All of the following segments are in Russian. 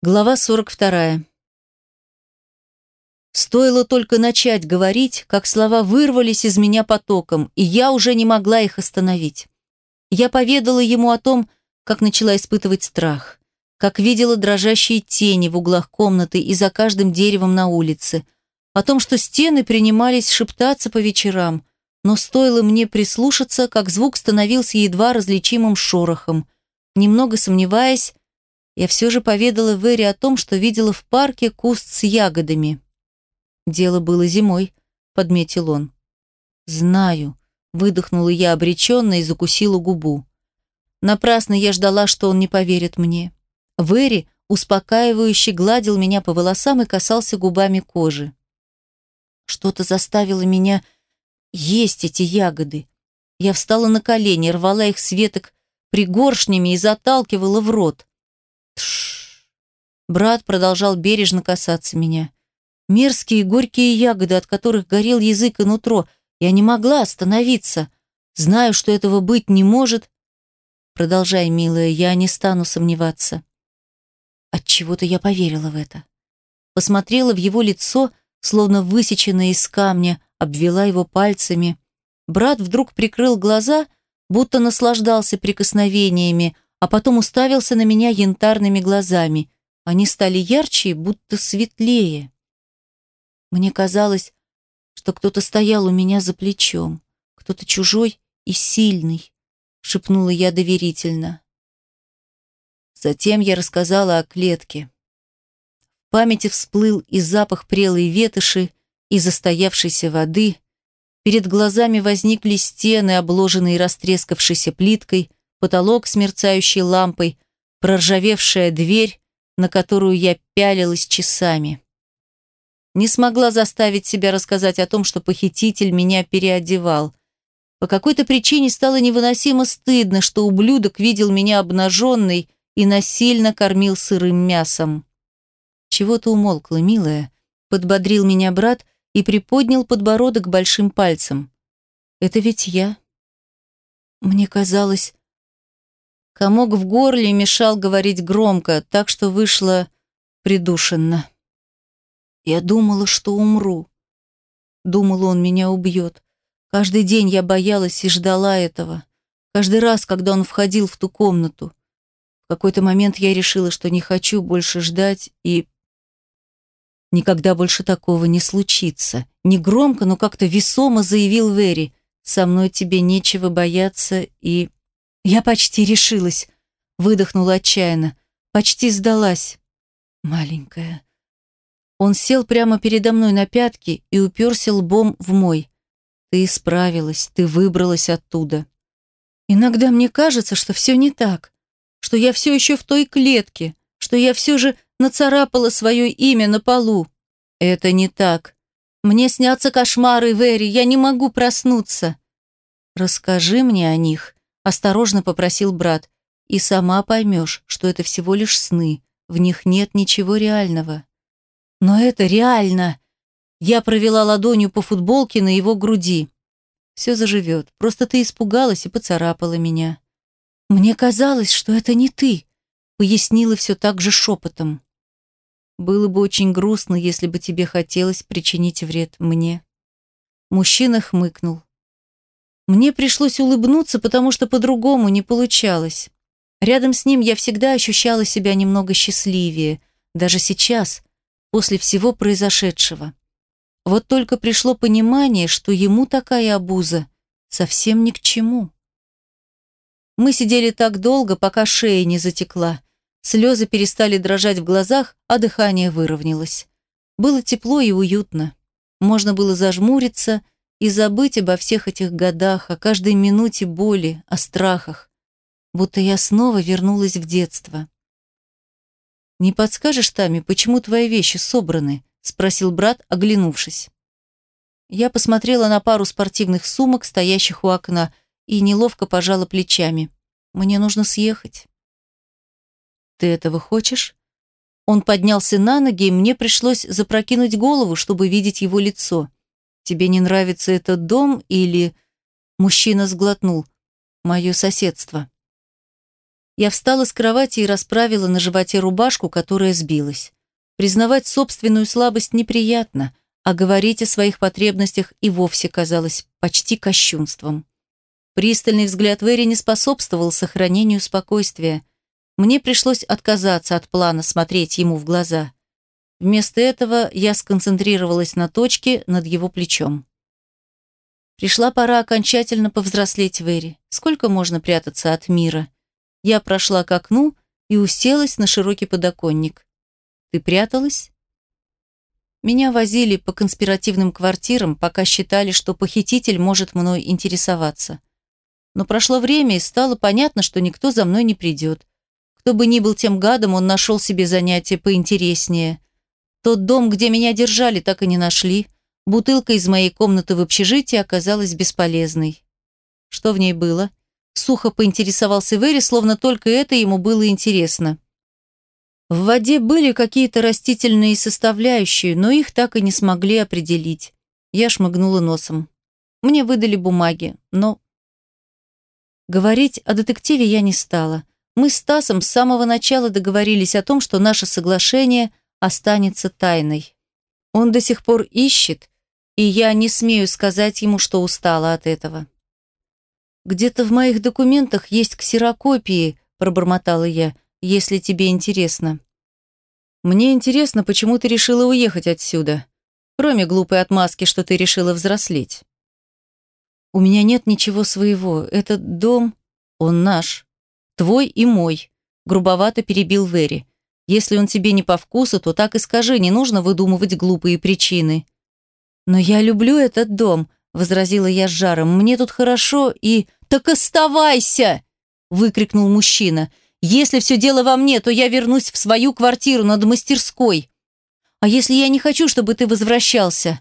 Глава 42. Стоило только начать говорить, как слова вырвались из меня потоком, и я уже не могла их остановить. Я поведала ему о том, как начала испытывать страх, как видела дрожащие тени в углах комнаты и за каждым деревом на улице, о том, что стены принимались шептаться по вечерам, но стоило мне прислушаться, как звук становился едва различимым шорохом. Немного сомневаясь, я все же поведала Вэри о том, что видела в парке куст с ягодами. «Дело было зимой», — подметил он. «Знаю», — выдохнула я обреченно и закусила губу. Напрасно я ждала, что он не поверит мне. Вэри успокаивающе гладил меня по волосам и касался губами кожи. Что-то заставило меня есть эти ягоды. Я встала на колени, рвала их с веток пригоршнями и заталкивала в рот. Тш. Брат продолжал бережно касаться меня. Мерзкие горькие ягоды, от которых горел язык и нутро. Я не могла остановиться. Знаю, что этого быть не может. Продолжай, милая, я не стану сомневаться. От чего-то я поверила в это. Посмотрела в его лицо, словно высеченное из камня, обвела его пальцами. Брат вдруг прикрыл глаза, будто наслаждался прикосновениями, а потом уставился на меня янтарными глазами. Они стали ярче, будто светлее. Мне казалось, что кто-то стоял у меня за плечом, кто-то чужой и сильный, шепнула я доверительно. Затем я рассказала о клетке. В памяти всплыл и запах прелой ветоши, и застоявшейся воды. Перед глазами возникли стены, обложенные растрескавшейся плиткой, потолок с мерцающей лампой, проржавевшая дверь, на которую я пялилась часами. Не смогла заставить себя рассказать о том, что похититель меня переодевал. По какой-то причине стало невыносимо стыдно, что ублюдок видел меня обнаженной и насильно кормил сырым мясом. «Чего ты умолкла, милая?» – подбодрил меня брат и приподнял подбородок большим пальцем. «Это ведь я». Мне казалось, Комок в горле мешал говорить громко, так что вышло придушенно. Я думала, что умру. Думала, он меня убьет. Каждый день я боялась и ждала этого. Каждый раз, когда он входил в ту комнату. В какой-то момент я решила, что не хочу больше ждать и... Никогда больше такого не случится. Не громко, но как-то весомо заявил Вэри. Со мной тебе нечего бояться и... Я почти решилась. Выдохнула отчаянно. Почти сдалась. Маленькая. Он сел прямо передо мной на пятки и уперся лбом в мой. Ты справилась, ты выбралась оттуда. Иногда мне кажется, что все не так, что я все еще в той клетке, что я все же нацарапала свое имя на полу. Это не так. Мне снятся кошмары, Вэри, я не могу проснуться. Расскажи мне о них, Осторожно попросил брат. И сама поймешь, что это всего лишь сны. В них нет ничего реального. Но это реально. Я провела ладонью по футболке на его груди. Все заживет. Просто ты испугалась и поцарапала меня. Мне казалось, что это не ты. Пояснила все так же шепотом. Было бы очень грустно, если бы тебе хотелось причинить вред мне. Мужчина хмыкнул. Мне пришлось улыбнуться, потому что по-другому не получалось. Рядом с ним я всегда ощущала себя немного счастливее, даже сейчас, после всего произошедшего. Вот только пришло понимание, что ему такая обуза совсем ни к чему. Мы сидели так долго, пока шея не затекла. Слезы перестали дрожать в глазах, а дыхание выровнялось. Было тепло и уютно. Можно было зажмуриться и забыть обо всех этих годах, о каждой минуте боли, о страхах, будто я снова вернулась в детство. «Не подскажешь, Тами, почему твои вещи собраны?» – спросил брат, оглянувшись. Я посмотрела на пару спортивных сумок, стоящих у окна, и неловко пожала плечами. «Мне нужно съехать». «Ты этого хочешь?» Он поднялся на ноги, и мне пришлось запрокинуть голову, чтобы видеть его лицо. Тебе не нравится этот дом или...» Мужчина сглотнул. «Мое соседство». Я встала с кровати и расправила на животе рубашку, которая сбилась. Признавать собственную слабость неприятно, а говорить о своих потребностях и вовсе казалось почти кощунством. Пристальный взгляд Вэри не способствовал сохранению спокойствия. Мне пришлось отказаться от плана смотреть ему в глаза. Вместо этого я сконцентрировалась на точке над его плечом. Пришла пора окончательно повзрослеть Вэри. Сколько можно прятаться от мира? Я прошла к окну и уселась на широкий подоконник. Ты пряталась? Меня возили по конспиративным квартирам, пока считали, что похититель может мной интересоваться. Но прошло время, и стало понятно, что никто за мной не придет. Кто бы ни был тем гадом, он нашел себе занятие поинтереснее. Тот дом, где меня держали, так и не нашли. Бутылка из моей комнаты в общежитии оказалась бесполезной. Что в ней было? Сухо поинтересовался Вэри, словно только это ему было интересно. В воде были какие-то растительные составляющие, но их так и не смогли определить. Я шмыгнула носом. Мне выдали бумаги, но... Говорить о детективе я не стала. Мы с Тасом с самого начала договорились о том, что наше соглашение останется тайной. Он до сих пор ищет, и я не смею сказать ему, что устала от этого. «Где-то в моих документах есть ксерокопии», – пробормотала я, – «если тебе интересно». «Мне интересно, почему ты решила уехать отсюда, кроме глупой отмазки, что ты решила взрослеть». «У меня нет ничего своего. Этот дом, он наш. Твой и мой», – грубовато перебил Вэри. «Если он тебе не по вкусу, то так и скажи, не нужно выдумывать глупые причины». «Но я люблю этот дом», – возразила я с жаром. «Мне тут хорошо и...» «Так оставайся!» – выкрикнул мужчина. «Если все дело во мне, то я вернусь в свою квартиру над мастерской. А если я не хочу, чтобы ты возвращался?»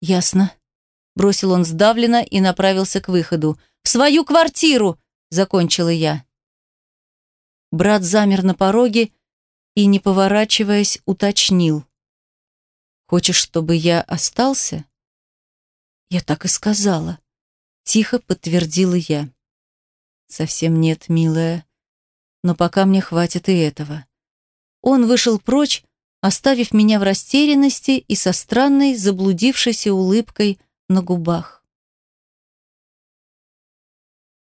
«Ясно», – бросил он сдавленно и направился к выходу. «В свою квартиру!» – закончила я. Брат замер на пороге и, не поворачиваясь, уточнил. «Хочешь, чтобы я остался?» Я так и сказала. Тихо подтвердила я. Совсем нет, милая. Но пока мне хватит и этого. Он вышел прочь, оставив меня в растерянности и со странной заблудившейся улыбкой на губах.